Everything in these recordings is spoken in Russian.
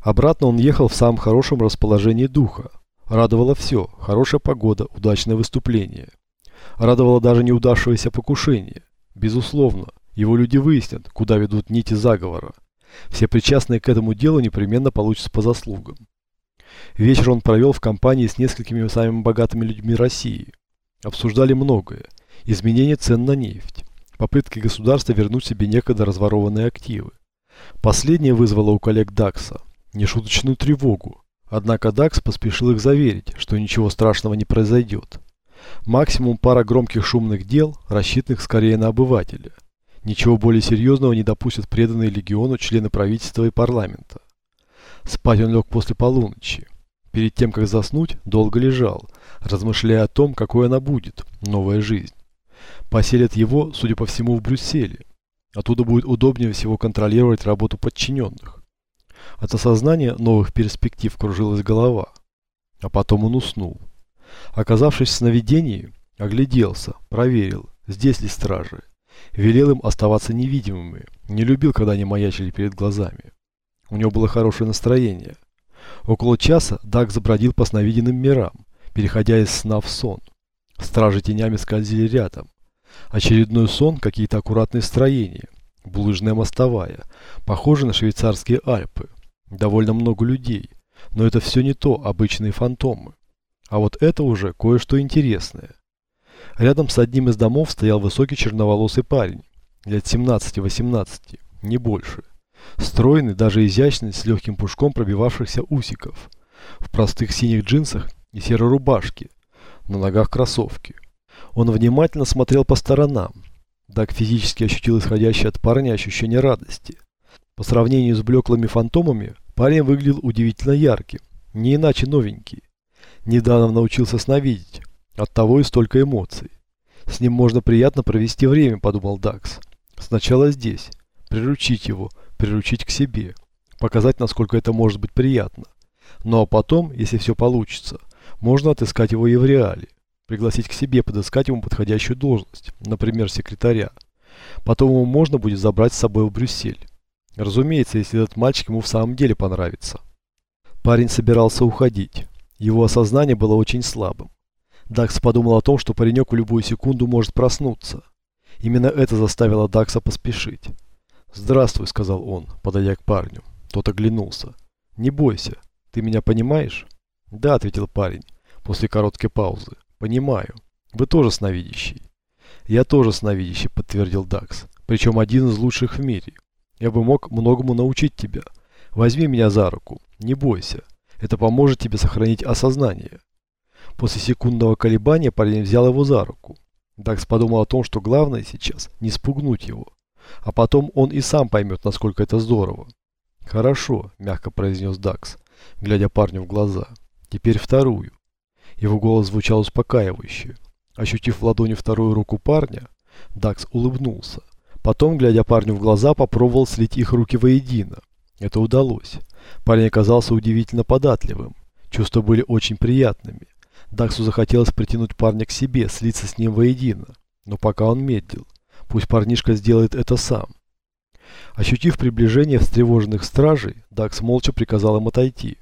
Обратно он ехал в самом хорошем расположении духа. Радовало все – хорошая погода, удачное выступление. Радовало даже неудавшееся покушение. Безусловно, его люди выяснят, куда ведут нити заговора. Все причастные к этому делу непременно получатся по заслугам. Вечер он провел в компании с несколькими самыми богатыми людьми России. Обсуждали многое. Изменение цен на нефть. Попытки государства вернуть себе некогда разворованные активы. Последнее вызвало у коллег Дакса нешуточную тревогу. Однако Дакс поспешил их заверить, что ничего страшного не произойдет. Максимум пара громких шумных дел, рассчитанных скорее на обывателя. Ничего более серьезного не допустят преданные легиону члены правительства и парламента. Спать он лег после полуночи. Перед тем, как заснуть, долго лежал, размышляя о том, какой она будет, новая жизнь. Поселят его, судя по всему, в Брюсселе. Оттуда будет удобнее всего контролировать работу подчиненных. От осознания новых перспектив кружилась голова. А потом он уснул. Оказавшись в сновидении, огляделся, проверил, здесь ли стражи. Велел им оставаться невидимыми, не любил, когда они маячили перед глазами. У него было хорошее настроение. Около часа Даг забродил по сновиденным мирам, переходя из сна в сон. Стражи тенями скользили рядом. Очередной сон, какие-то аккуратные строения, булыжная мостовая, похожие на швейцарские Альпы. Довольно много людей, но это все не то, обычные фантомы. А вот это уже кое-что интересное. Рядом с одним из домов стоял высокий черноволосый парень, лет 17-18, не больше. Стройный, даже изящный, с легким пушком пробивавшихся усиков. В простых синих джинсах и серой рубашке. На ногах кроссовки. Он внимательно смотрел по сторонам. Даг физически ощутил исходящее от парня ощущение радости. По сравнению с блеклыми фантомами, парень выглядел удивительно ярким, не иначе новенький. Недавно научился сновидеть, оттого и столько эмоций. С ним можно приятно провести время, подумал Дакс. Сначала здесь, приручить его, приручить к себе, показать, насколько это может быть приятно. Ну а потом, если все получится, можно отыскать его и в реале, пригласить к себе, подыскать ему подходящую должность, например, секретаря. Потом ему можно будет забрать с собой в Брюссель. Разумеется, если этот мальчик ему в самом деле понравится. Парень собирался уходить. Его осознание было очень слабым. Дакс подумал о том, что паренек в любую секунду может проснуться. Именно это заставило Дакса поспешить. «Здравствуй», — сказал он, подойдя к парню. Тот оглянулся. «Не бойся. Ты меня понимаешь?» «Да», — ответил парень, после короткой паузы. «Понимаю. Вы тоже сновидящий». «Я тоже сновидящий», — подтвердил Дакс. «Причем один из лучших в мире. Я бы мог многому научить тебя. Возьми меня за руку. Не бойся. Это поможет тебе сохранить осознание». После секундного колебания парень взял его за руку. Дакс подумал о том, что главное сейчас не спугнуть его. А потом он и сам поймет, насколько это здорово. «Хорошо», – мягко произнес Дакс, глядя парню в глаза. «Теперь вторую». Его голос звучал успокаивающе. Ощутив в ладони вторую руку парня, Дакс улыбнулся. Потом, глядя парню в глаза, попробовал слить их руки воедино. Это удалось. Парень оказался удивительно податливым. Чувства были очень приятными. Даксу захотелось притянуть парня к себе, слиться с ним воедино. Но пока он медлил. Пусть парнишка сделает это сам. Ощутив приближение встревоженных стражей, Дакс молча приказал им отойти.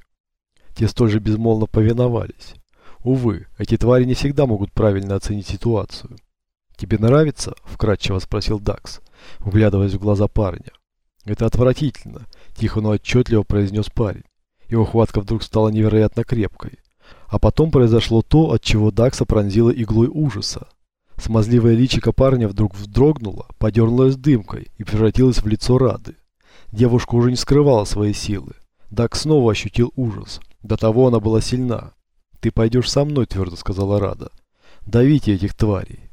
Те столь же безмолвно повиновались. Увы, эти твари не всегда могут правильно оценить ситуацию. «Тебе нравится?» – вкратчиво спросил Дакс, вглядываясь в глаза парня. «Это отвратительно», – тихо, но отчетливо произнес парень. Его хватка вдруг стала невероятно крепкой. А потом произошло то, от чего Дакса пронзила иглой ужаса. Смазливое личико парня вдруг вздрогнуло, подернулось дымкой и превратилось в лицо Рады. Девушка уже не скрывала свои силы. Дак снова ощутил ужас. До того она была сильна. «Ты пойдешь со мной», — твердо сказала Рада. «Давите этих тварей».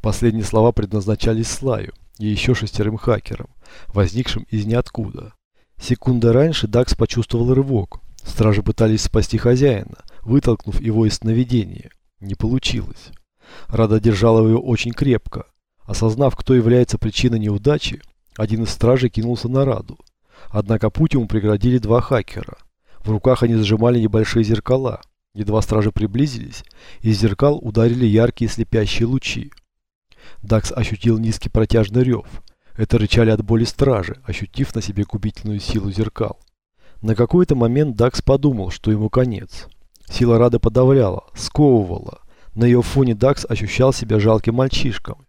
Последние слова предназначались Слаю и еще шестерым хакерам, возникшим из ниоткуда. Секунда раньше Дакс почувствовал рывок. Стражи пытались спасти хозяина, вытолкнув его из сновидения. Не получилось. Рада держала ее очень крепко. Осознав, кто является причиной неудачи, один из стражей кинулся на Раду. Однако путь ему преградили два хакера. В руках они зажимали небольшие зеркала. Едва стражи приблизились, из зеркал ударили яркие слепящие лучи. Дакс ощутил низкий протяжный рев. Это рычали от боли стражи, ощутив на себе губительную силу зеркал. На какой-то момент Дакс подумал, что ему конец. Сила Рады подавляла, сковывала. На ее фоне Дакс ощущал себя жалким мальчишком,